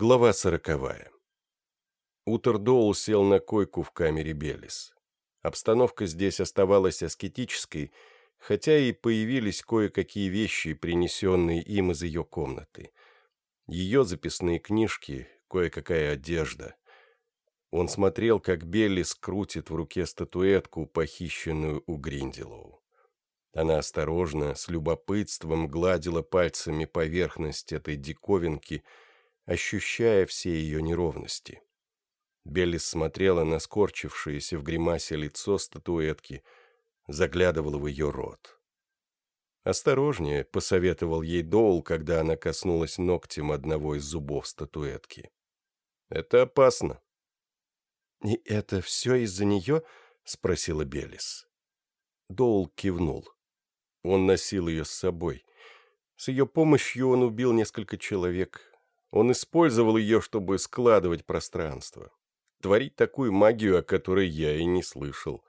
Глава сороковая. Утердоул сел на койку в камере Белис. Обстановка здесь оставалась аскетической, хотя и появились кое-какие вещи, принесенные им из ее комнаты. Ее записные книжки, кое-какая одежда. Он смотрел, как Беллис крутит в руке статуэтку, похищенную у Гринделоу. Она осторожно, с любопытством гладила пальцами поверхность этой диковинки — ощущая все ее неровности. Беллис смотрела на скорчившееся в гримасе лицо статуэтки, заглядывала в ее рот. «Осторожнее», — посоветовал ей Доул, когда она коснулась ногтем одного из зубов статуэтки. «Это опасно». «И это все из-за нее?» — спросила Беллис. Доул кивнул. Он носил ее с собой. С ее помощью он убил несколько человек, он использовал ее, чтобы складывать пространство. Творить такую магию, о которой я и не слышал.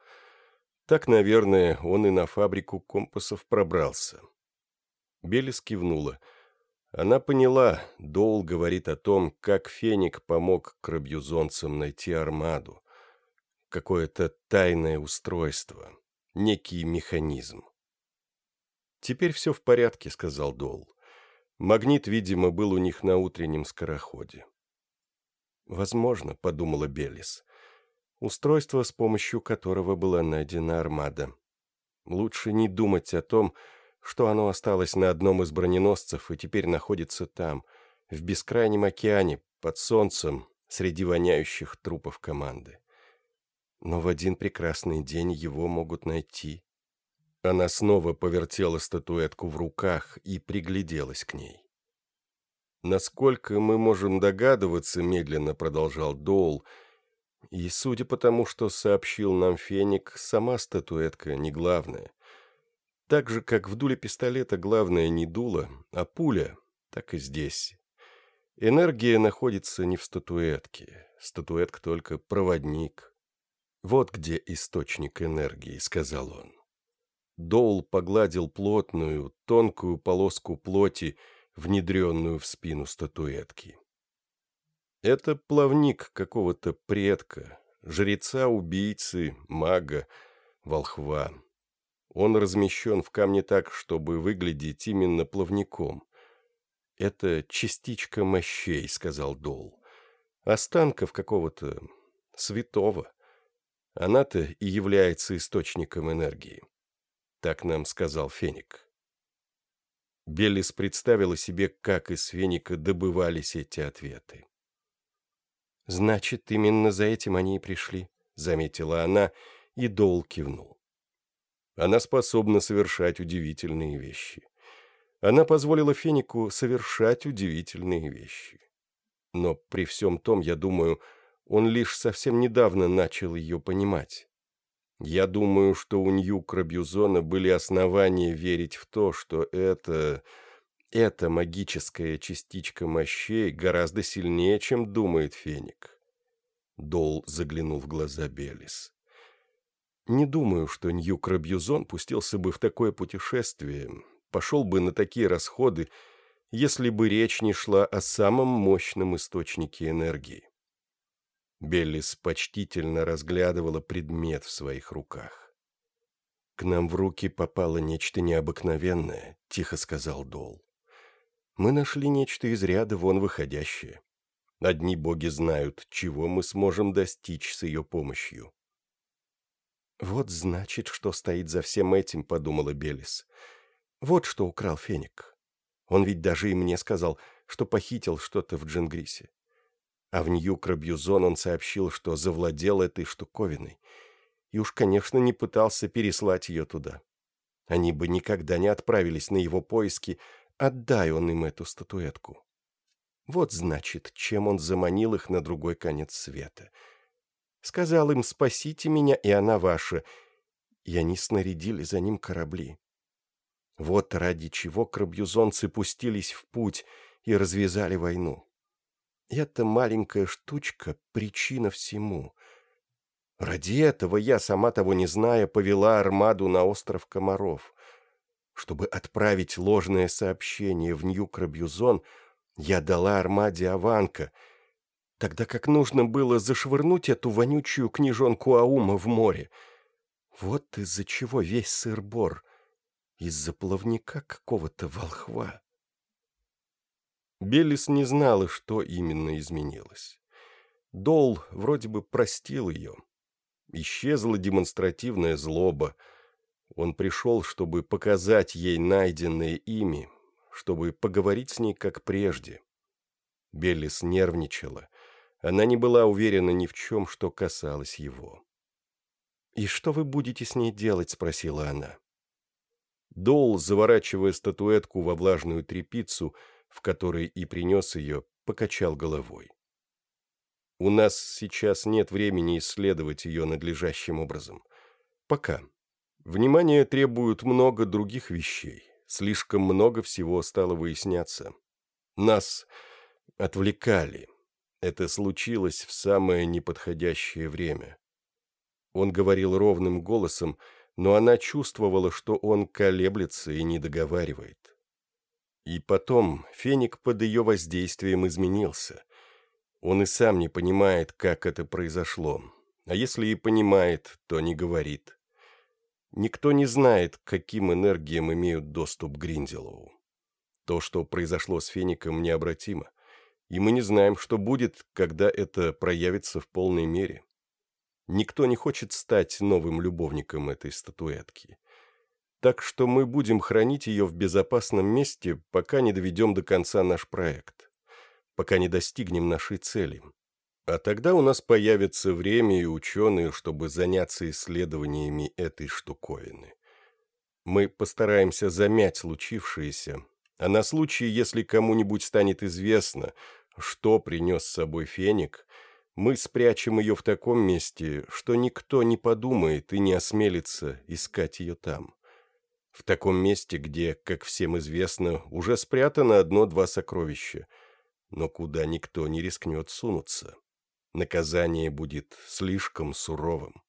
Так, наверное, он и на фабрику компасов пробрался. Белис кивнула. Она поняла, Доул говорит о том, как Феник помог крабьюзонцам найти армаду. Какое-то тайное устройство, некий механизм. «Теперь все в порядке», — сказал Доул. Магнит, видимо, был у них на утреннем скороходе. «Возможно», — подумала Белис, — «устройство, с помощью которого была найдена армада. Лучше не думать о том, что оно осталось на одном из броненосцев и теперь находится там, в бескрайнем океане, под солнцем, среди воняющих трупов команды. Но в один прекрасный день его могут найти, она снова повертела статуэтку в руках и пригляделась к ней. «Насколько мы можем догадываться», — медленно продолжал Доул, «и судя по тому, что сообщил нам Феник, сама статуэтка не главная. Так же, как в дуле пистолета главное не дуло, а пуля, так и здесь. Энергия находится не в статуэтке, статуэтка только проводник. Вот где источник энергии», — сказал он. Доул погладил плотную, тонкую полоску плоти, внедренную в спину статуэтки. Это плавник какого-то предка, жреца-убийцы, мага, волхва. Он размещен в камне так, чтобы выглядеть именно плавником. «Это частичка мощей», — сказал Дол. «Останков какого-то святого. Она-то и является источником энергии. Так нам сказал Феник. Беллис представила себе, как из Феника добывались эти ответы. «Значит, именно за этим они и пришли», — заметила она, и Дол кивнул. Она способна совершать удивительные вещи. Она позволила Фенику совершать удивительные вещи. Но при всем том, я думаю, он лишь совсем недавно начал ее понимать. Я думаю, что у Ньюкра Бьюзона были основания верить в то, что это... Эта магическая частичка мощей гораздо сильнее, чем думает Феник. Дол заглянул в глаза Белис. Не думаю, что Ньюкра Бьюзон пустился бы в такое путешествие, пошел бы на такие расходы, если бы речь не шла о самом мощном источнике энергии. Беллис почтительно разглядывала предмет в своих руках. «К нам в руки попало нечто необыкновенное», — тихо сказал Дол. «Мы нашли нечто из ряда вон выходящее. Одни боги знают, чего мы сможем достичь с ее помощью». «Вот значит, что стоит за всем этим», — подумала Белис. «Вот что украл Феник. Он ведь даже и мне сказал, что похитил что-то в Джингрисе. А в Нью-Крабьюзон он сообщил, что завладел этой штуковиной. И уж, конечно, не пытался переслать ее туда. Они бы никогда не отправились на его поиски, отдай он им эту статуэтку. Вот, значит, чем он заманил их на другой конец света. Сказал им «спасите меня, и она ваша», и они снарядили за ним корабли. Вот ради чего крабьюзонцы пустились в путь и развязали войну. Эта маленькая штучка — причина всему. Ради этого я, сама того не зная, повела армаду на остров Комаров. Чтобы отправить ложное сообщение в Нью-Крабьюзон, Я дала Армаде Аванка, тогда как нужно было зашвырнуть эту вонючую книжонку Аума в море. Вот из-за чего весь сыр-бор. Из-за плавника какого-то волхва. Белис не знала, что именно изменилось. Дол вроде бы простил ее. Исчезла демонстративная злоба. Он пришел, чтобы показать ей найденное ими, чтобы поговорить с ней как прежде. Беллис нервничала. Она не была уверена ни в чем, что касалось его. «И что вы будете с ней делать?» — спросила она. Дол, заворачивая статуэтку во влажную тряпицу, в которой и принес ее, покачал головой. «У нас сейчас нет времени исследовать ее надлежащим образом. Пока. Внимание требуют много других вещей. Слишком много всего стало выясняться. Нас отвлекали. Это случилось в самое неподходящее время. Он говорил ровным голосом, но она чувствовала, что он колеблется и не договаривает. И потом Феник под ее воздействием изменился. Он и сам не понимает, как это произошло. А если и понимает, то не говорит. Никто не знает, каким энергиям имеют доступ Гринделоу. То, что произошло с Феником, необратимо. И мы не знаем, что будет, когда это проявится в полной мере. Никто не хочет стать новым любовником этой статуэтки. Так что мы будем хранить ее в безопасном месте, пока не доведем до конца наш проект. Пока не достигнем нашей цели. А тогда у нас появится время и ученые, чтобы заняться исследованиями этой штуковины. Мы постараемся замять случившееся, а на случай, если кому-нибудь станет известно, что принес с собой феник, мы спрячем ее в таком месте, что никто не подумает и не осмелится искать ее там. В таком месте, где, как всем известно, уже спрятано одно-два сокровища, но куда никто не рискнет сунуться. Наказание будет слишком суровым.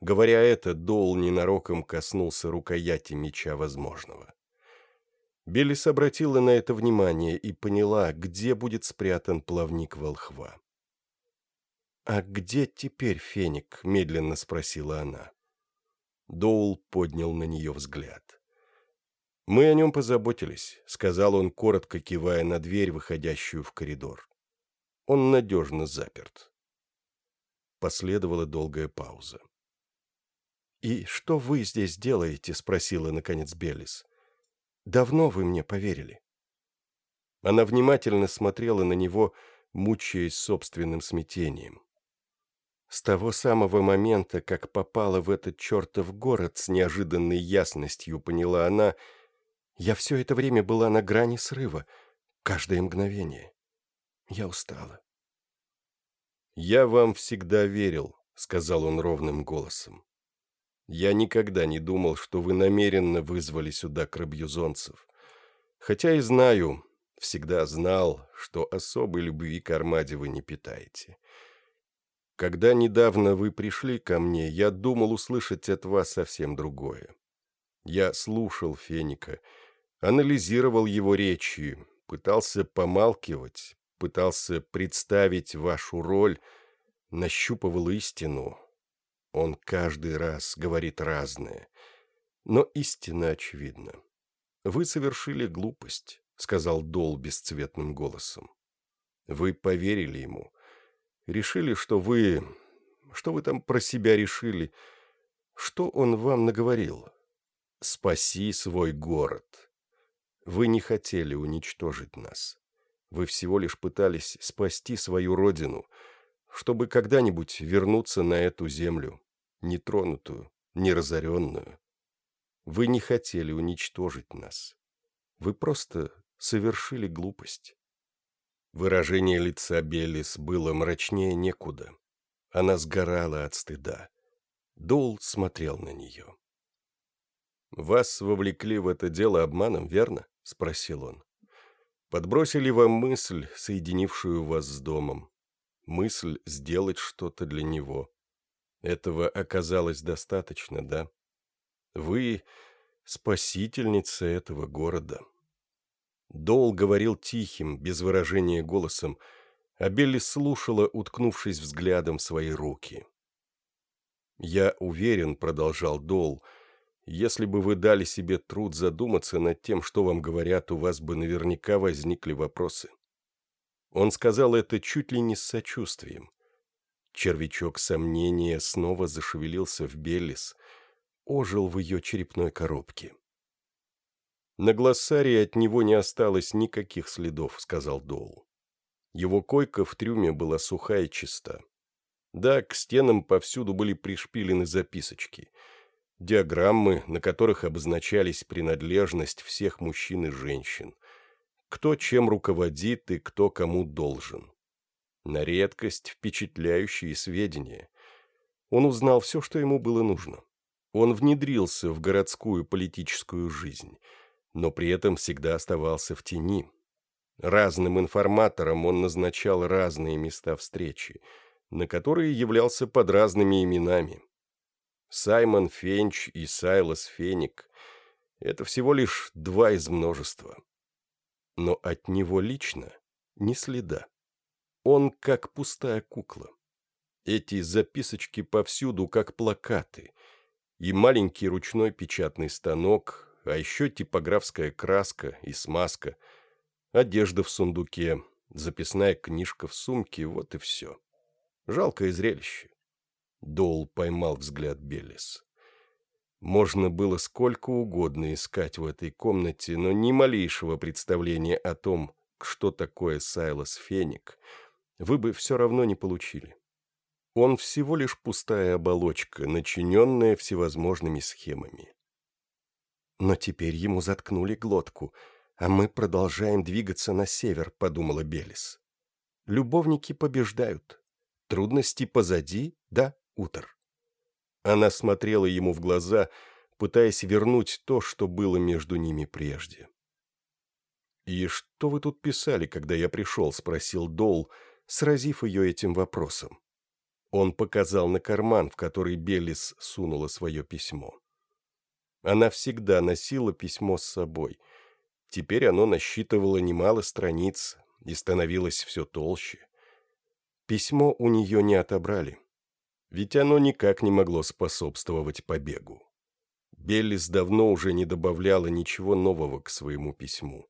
Говоря это, Доул ненароком коснулся рукояти меча возможного. Белис обратила на это внимание и поняла, где будет спрятан плавник волхва. «А где теперь феник?» — медленно спросила она. Доул поднял на нее взгляд. «Мы о нем позаботились», — сказал он, коротко кивая на дверь, выходящую в коридор. Он надежно заперт. Последовала долгая пауза. «И что вы здесь делаете?» — спросила, наконец, Белис. «Давно вы мне поверили?» Она внимательно смотрела на него, мучаясь собственным смятением. С того самого момента, как попала в этот чертов город с неожиданной ясностью, поняла она, я все это время была на грани срыва, каждое мгновение. Я устала. «Я вам всегда верил», — сказал он ровным голосом. «Я никогда не думал, что вы намеренно вызвали сюда крабьюзонцев. Хотя и знаю, всегда знал, что особой любви к Армаде вы не питаете. Когда недавно вы пришли ко мне, я думал услышать от вас совсем другое. Я слушал Феника, анализировал его речи, пытался помалкивать, пытался представить вашу роль, нащупывал истину. Он каждый раз говорит разное, но истина очевидна. Вы совершили глупость, сказал Дол бесцветным голосом. Вы поверили ему, решили, что вы... Что вы там про себя решили? Что он вам наговорил? Спаси свой город. Вы не хотели уничтожить нас. Вы всего лишь пытались спасти свою родину, чтобы когда-нибудь вернуться на эту землю, нетронутую, неразоренную. Вы не хотели уничтожить нас. Вы просто совершили глупость. Выражение лица Беллис было мрачнее некуда. Она сгорала от стыда. Дол смотрел на нее. «Вас вовлекли в это дело обманом, верно?» — спросил он подбросили вам мысль, соединившую вас с домом. Мысль сделать что-то для него. Этого оказалось достаточно, да? Вы спасительница этого города. Дол говорил тихим, без выражения голосом, а Белли слушала, уткнувшись взглядом в свои руки. «Я уверен», — продолжал Дол, — «если бы вы дали себе труд задуматься над тем, что вам говорят, у вас бы наверняка возникли вопросы». Он сказал это чуть ли не с сочувствием. Червячок сомнения снова зашевелился в Беллис, ожил в ее черепной коробке. «На глоссарии от него не осталось никаких следов», — сказал Доул. Его койка в трюме была суха и чиста. Да, к стенам повсюду были пришпилены записочки. Диаграммы, на которых обозначались принадлежность всех мужчин и женщин. Кто чем руководит и кто кому должен. На редкость впечатляющие сведения. Он узнал все, что ему было нужно. Он внедрился в городскую политическую жизнь, но при этом всегда оставался в тени. Разным информаторам он назначал разные места встречи, на которые являлся под разными именами. Саймон Фенч и Сайлас Феник — это всего лишь два из множества. Но от него лично ни следа. Он как пустая кукла. Эти записочки повсюду, как плакаты. И маленький ручной печатный станок, а еще типографская краска и смазка, одежда в сундуке, записная книжка в сумке, вот и все. Жалкое зрелище. Дол поймал взгляд Белис. Можно было сколько угодно искать в этой комнате, но ни малейшего представления о том, что такое Сайлас Феник — вы бы все равно не получили. Он всего лишь пустая оболочка, начиненная всевозможными схемами. Но теперь ему заткнули глотку, а мы продолжаем двигаться на север, подумала Белис. Любовники побеждают. Трудности позади, да, Утор. Она смотрела ему в глаза, пытаясь вернуть то, что было между ними прежде. «И что вы тут писали, когда я пришел?» — спросил Дол, сразив ее этим вопросом. Он показал на карман, в который Белис сунула свое письмо. Она всегда носила письмо с собой. Теперь оно насчитывало немало страниц и становилось все толще. Письмо у нее не отобрали, ведь оно никак не могло способствовать побегу. Беллис давно уже не добавляла ничего нового к своему письму.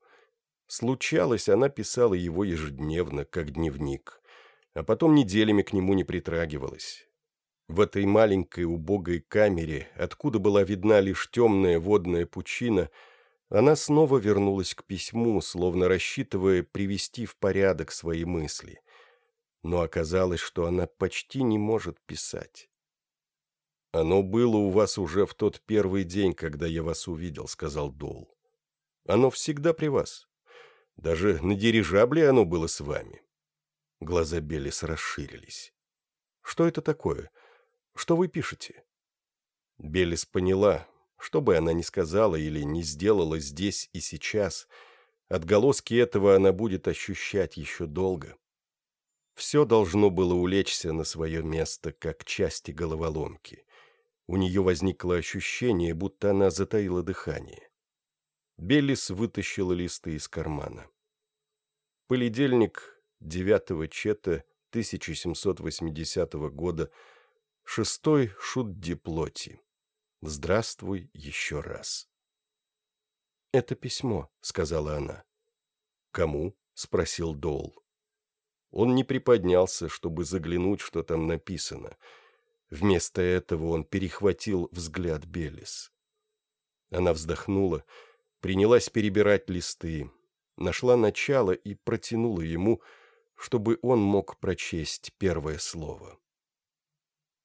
Случалось, она писала его ежедневно, как дневник, а потом неделями к нему не притрагивалась. В этой маленькой убогой камере, откуда была видна лишь темная водная пучина, она снова вернулась к письму, словно рассчитывая привести в порядок свои мысли. Но оказалось, что она почти не может писать. «Оно было у вас уже в тот первый день, когда я вас увидел», — сказал Дол. «Оно всегда при вас. Даже на дирижабле оно было с вами». Глаза Белис расширились. «Что это такое? Что вы пишете?» Белис поняла, что бы она ни сказала или не сделала здесь и сейчас, отголоски этого она будет ощущать еще долго. Все должно было улечься на свое место, как части головоломки. У нее возникло ощущение, будто она затаила дыхание. Беллис вытащила листы из кармана. Понедельник 9 чета 1780 года, шестой шут диплоти. Здравствуй еще раз. «Это письмо», — сказала она. «Кому?» — спросил Дол. Он не приподнялся, чтобы заглянуть, что там написано. Вместо этого он перехватил взгляд Белис. Она вздохнула принялась перебирать листы, нашла начало и протянула ему, чтобы он мог прочесть первое слово.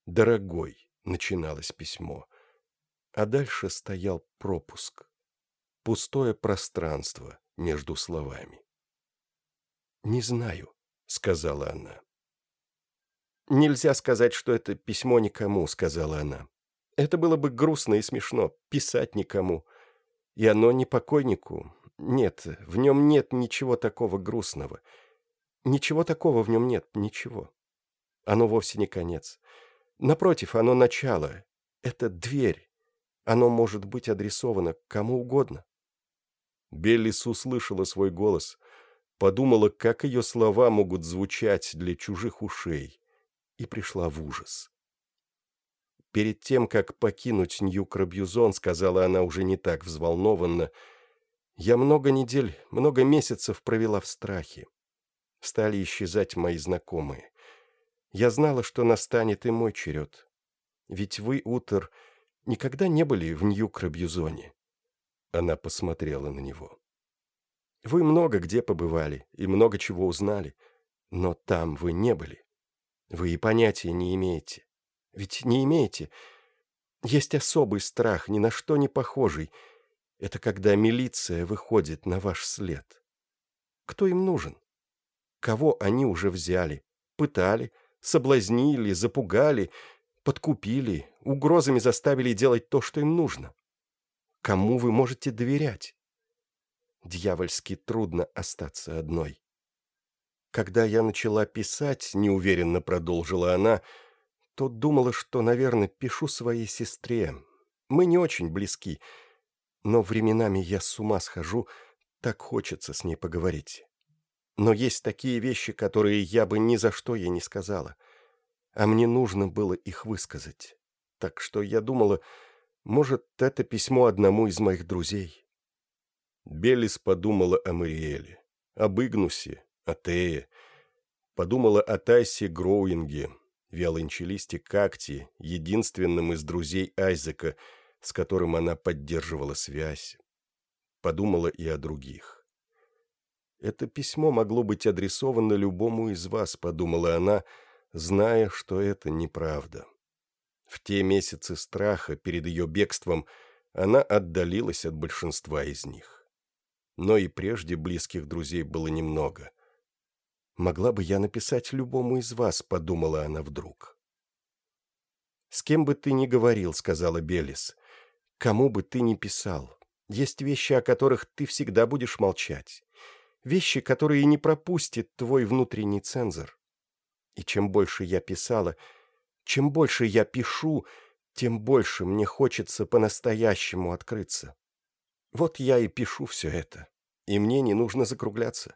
«Дорогой», — начиналось письмо, а дальше стоял пропуск, пустое пространство между словами. «Не знаю», — сказала она. «Нельзя сказать, что это письмо никому», — сказала она. «Это было бы грустно и смешно, писать никому. И оно не покойнику. Нет, в нем нет ничего такого грустного. Ничего такого в нем нет, ничего. Оно вовсе не конец. Напротив, оно начало. Это дверь. Оно может быть адресовано кому угодно. Беллис услышала свой голос, подумала, как ее слова могут звучать для чужих ушей, и пришла в ужас. Перед тем, как покинуть Нью-Крабьюзон, сказала она уже не так взволнованно, я много недель, много месяцев провела в страхе. Стали исчезать мои знакомые. Я знала, что настанет и мой черед. Ведь вы, Утер, никогда не были в Нью-Крабьюзоне. Она посмотрела на него. Вы много где побывали и много чего узнали, но там вы не были. Вы и понятия не имеете. Ведь не имеете. Есть особый страх, ни на что не похожий. Это когда милиция выходит на ваш след. Кто им нужен? Кого они уже взяли, пытали, соблазнили, запугали, подкупили, угрозами заставили делать то, что им нужно? Кому вы можете доверять? Дьявольски трудно остаться одной. Когда я начала писать, неуверенно продолжила она, то думала, что, наверное, пишу своей сестре. Мы не очень близки, но временами я с ума схожу, так хочется с ней поговорить. Но есть такие вещи, которые я бы ни за что ей не сказала, а мне нужно было их высказать. Так что я думала, может, это письмо одному из моих друзей?» Белис подумала о Мариэле, об Игнусе, о Тее, подумала о Тайсе Гроуинге, виолончелисте Какти, единственном из друзей Айзека, с которым она поддерживала связь. Подумала и о других. «Это письмо могло быть адресовано любому из вас», — подумала она, зная, что это неправда. В те месяцы страха перед ее бегством она отдалилась от большинства из них. Но и прежде близких друзей было немного. «Могла бы я написать любому из вас», — подумала она вдруг. «С кем бы ты ни говорил», — сказала Белис, — «кому бы ты ни писал, есть вещи, о которых ты всегда будешь молчать, вещи, которые не пропустит твой внутренний цензор. И чем больше я писала, — чем больше я пишу, тем больше мне хочется по-настоящему открыться. Вот я и пишу все это. И мне не нужно закругляться.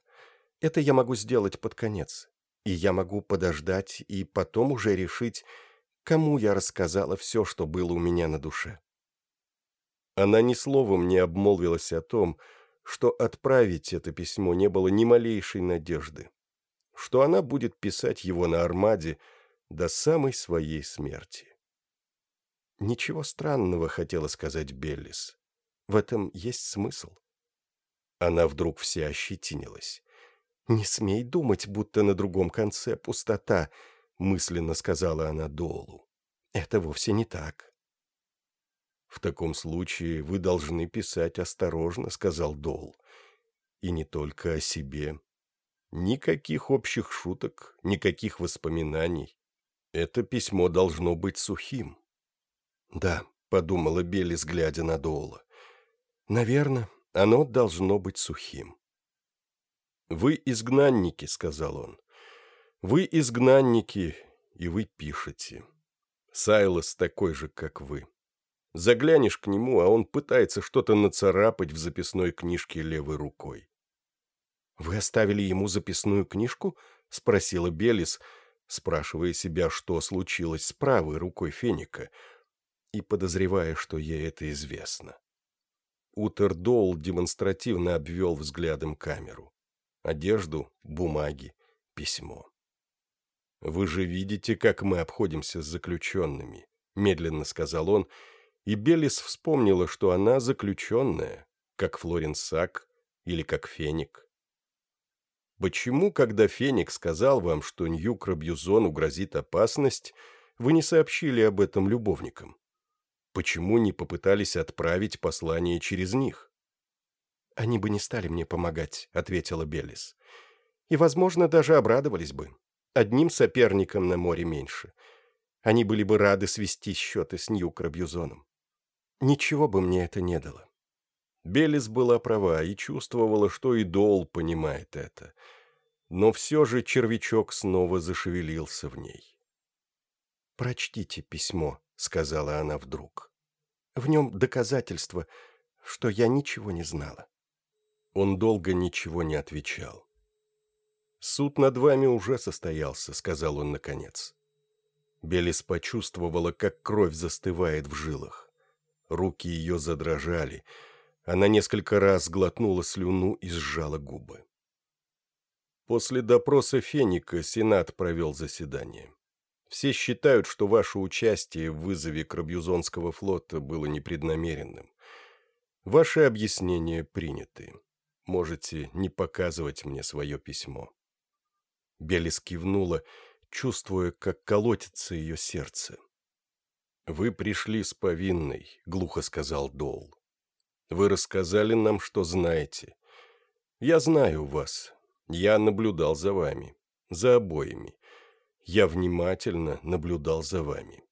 Это я могу сделать под конец. И я могу подождать и потом уже решить, кому я рассказала все, что было у меня на душе. Она ни словом не обмолвилась о том, что отправить это письмо не было ни малейшей надежды, что она будет писать его на Армаде, до самой своей смерти. Ничего странного хотела сказать Беллис. В этом есть смысл. Она вдруг вся ощетинилась. «Не смей думать, будто на другом конце пустота», — мысленно сказала она Долу. «Это вовсе не так». «В таком случае вы должны писать осторожно», — сказал Дол. «И не только о себе. Никаких общих шуток, никаких воспоминаний. Это письмо должно быть сухим. Да, подумала Белис, глядя на Доула. Наверное, оно должно быть сухим. «Вы изгнанники», — сказал он. «Вы изгнанники, и вы пишете. Сайлос такой же, как вы. Заглянешь к нему, а он пытается что-то нацарапать в записной книжке левой рукой». «Вы оставили ему записную книжку?» — спросила Белис, — спрашивая себя, что случилось с правой рукой Феника, и подозревая, что ей это известно. Утердоул демонстративно обвел взглядом камеру. Одежду, бумаги, письмо. «Вы же видите, как мы обходимся с заключенными», — медленно сказал он, и Белис вспомнила, что она заключенная, как Флоренс Сак или как Феник. Почему, когда Феник сказал вам, что Нью-Крабьюзону грозит опасность, вы не сообщили об этом любовникам? Почему не попытались отправить послание через них? «Они бы не стали мне помогать», — ответила Белис. «И, возможно, даже обрадовались бы. Одним соперником на море меньше. Они были бы рады свести счеты с Нью-Крабьюзоном. Ничего бы мне это не дало. Белис была права и чувствовала, что и Дол понимает это. Но все же червячок снова зашевелился в ней. «Прочтите письмо», — сказала она вдруг. «В нем доказательство, что я ничего не знала». Он долго ничего не отвечал. «Суд над вами уже состоялся», — сказал он наконец. Белис почувствовала, как кровь застывает в жилах. Руки ее задрожали. Она несколько раз глотнула слюну и сжала губы. После допроса Феника Сенат провел заседание. Все считают, что ваше участие в вызове Крабьюзонского флота было непреднамеренным. Ваши объяснения приняты. Можете не показывать мне свое письмо. Белис кивнула, чувствуя, как колотится ее сердце. «Вы пришли с повинной», — глухо сказал Дол. «Вы рассказали нам, что знаете. Я знаю вас. Я наблюдал за вами. За обоими. Я внимательно наблюдал за вами».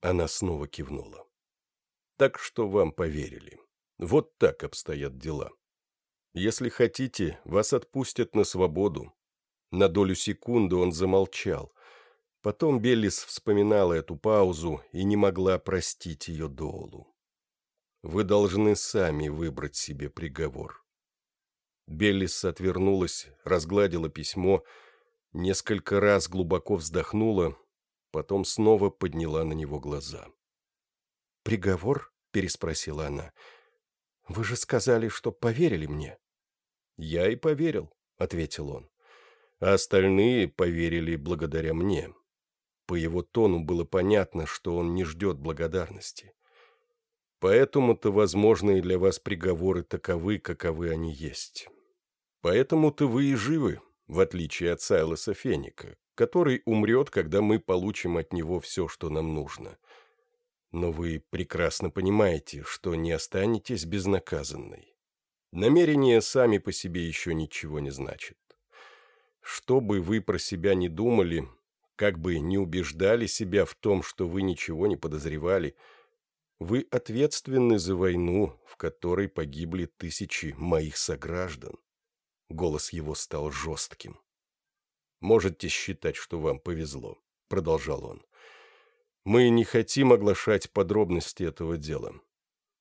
Она снова кивнула. «Так что вам поверили. Вот так обстоят дела. Если хотите, вас отпустят на свободу, на долю секунды он замолчал. Потом Беллис вспоминала эту паузу и не могла простить ее Доулу. «Вы должны сами выбрать себе приговор». Беллис отвернулась, разгладила письмо, несколько раз глубоко вздохнула, потом снова подняла на него глаза. «Приговор?» — переспросила она. «Вы же сказали, что поверили мне». «Я и поверил», — ответил он а остальные поверили благодаря мне. По его тону было понятно, что он не ждет благодарности. Поэтому-то возможные для вас приговоры таковы, каковы они есть. Поэтому-то вы и живы, в отличие от Сайлоса Феника, который умрет, когда мы получим от него все, что нам нужно. Но вы прекрасно понимаете, что не останетесь безнаказанной. Намерения сами по себе еще ничего не значат. Что бы вы про себя не думали, как бы не убеждали себя в том, что вы ничего не подозревали, вы ответственны за войну, в которой погибли тысячи моих сограждан. Голос его стал жестким. «Можете считать, что вам повезло», — продолжал он. «Мы не хотим оглашать подробности этого дела.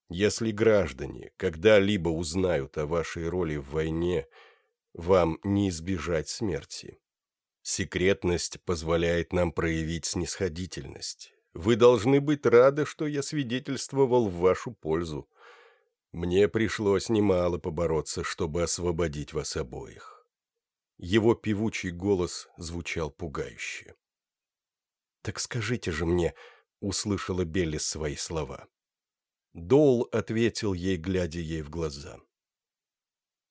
Если граждане когда-либо узнают о вашей роли в войне, — вам не избежать смерти. Секретность позволяет нам проявить снисходительность. Вы должны быть рады, что я свидетельствовал в вашу пользу. Мне пришлось немало побороться, чтобы освободить вас обоих. Его певучий голос звучал пугающе. «Так скажите же мне», — услышала Белли свои слова. Доул ответил ей, глядя ей в глаза.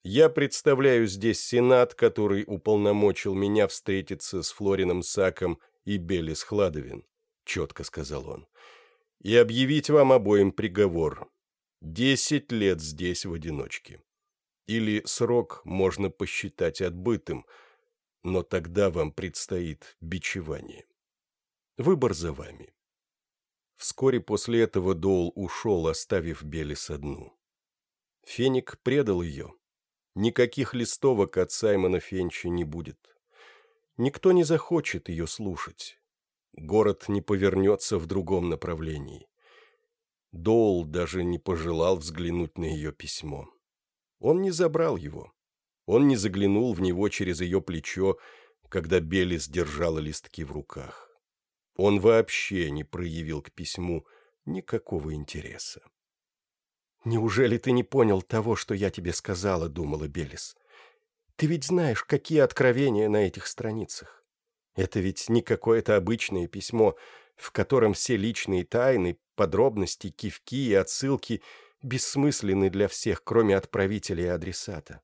Я представляю здесь Сенат, который уполномочил меня встретиться с Флорином Саком и Белис Хладовин, четко сказал он, и объявить вам обоим приговор. Десять лет здесь в одиночке. Или срок можно посчитать отбытым, но тогда вам предстоит бичевание. Выбор за вами. Вскоре после этого Доул ушел, оставив Белис одну. Феник предал ее, Никаких листовок от Саймона Фенча не будет. Никто не захочет ее слушать. Город не повернется в другом направлении. Доул даже не пожелал взглянуть на ее письмо. Он не забрал его. Он не заглянул в него через ее плечо, когда Белис держала листки в руках. Он вообще не проявил к письму никакого интереса. «Неужели ты не понял того, что я тебе сказала?» — думала Белис. «Ты ведь знаешь, какие откровения на этих страницах. Это ведь не какое-то обычное письмо, в котором все личные тайны, подробности, кивки и отсылки бессмысленны для всех, кроме отправителя и адресата.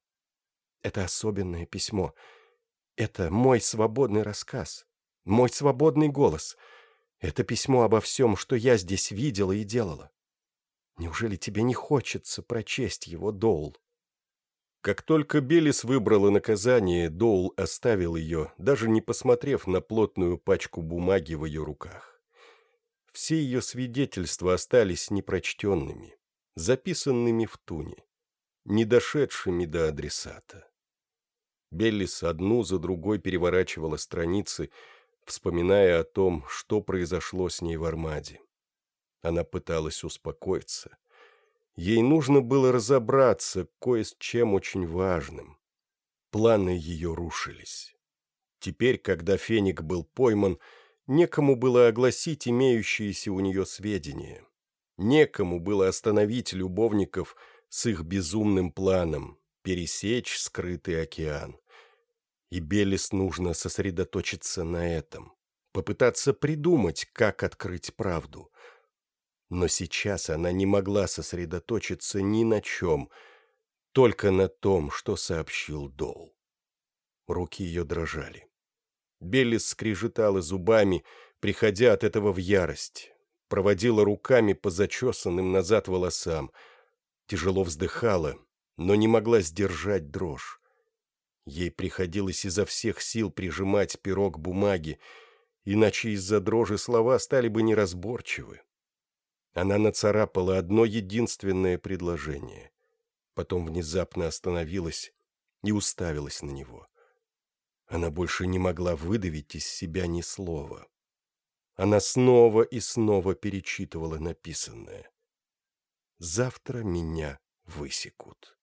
Это особенное письмо. Это мой свободный рассказ, мой свободный голос. Это письмо обо всем, что я здесь видела и делала. Неужели тебе не хочется прочесть его, Доул?» Как только Белис выбрала наказание, Доул оставил ее, даже не посмотрев на плотную пачку бумаги в ее руках. Все ее свидетельства остались непрочтенными, записанными в туне, не дошедшими до адресата. Беллис одну за другой переворачивала страницы, вспоминая о том, что произошло с ней в Армаде. Она пыталась успокоиться. Ей нужно было разобраться кое с чем очень важным. Планы ее рушились. Теперь, когда Феник был пойман, некому было огласить имеющиеся у нее сведения. Некому было остановить любовников с их безумным планом пересечь скрытый океан. И Белис нужно сосредоточиться на этом, попытаться придумать, как открыть правду. Но сейчас она не могла сосредоточиться ни на чем, только на том, что сообщил Дол. Руки ее дрожали. Беллис скрежетала зубами, приходя от этого в ярость, проводила руками по зачесанным назад волосам, тяжело вздыхала, но не могла сдержать дрожь. Ей приходилось изо всех сил прижимать пирог бумаги, иначе из-за дрожи слова стали бы неразборчивы. Она нацарапала одно единственное предложение. Потом внезапно остановилась и уставилась на него. Она больше не могла выдавить из себя ни слова. Она снова и снова перечитывала написанное. «Завтра меня высекут».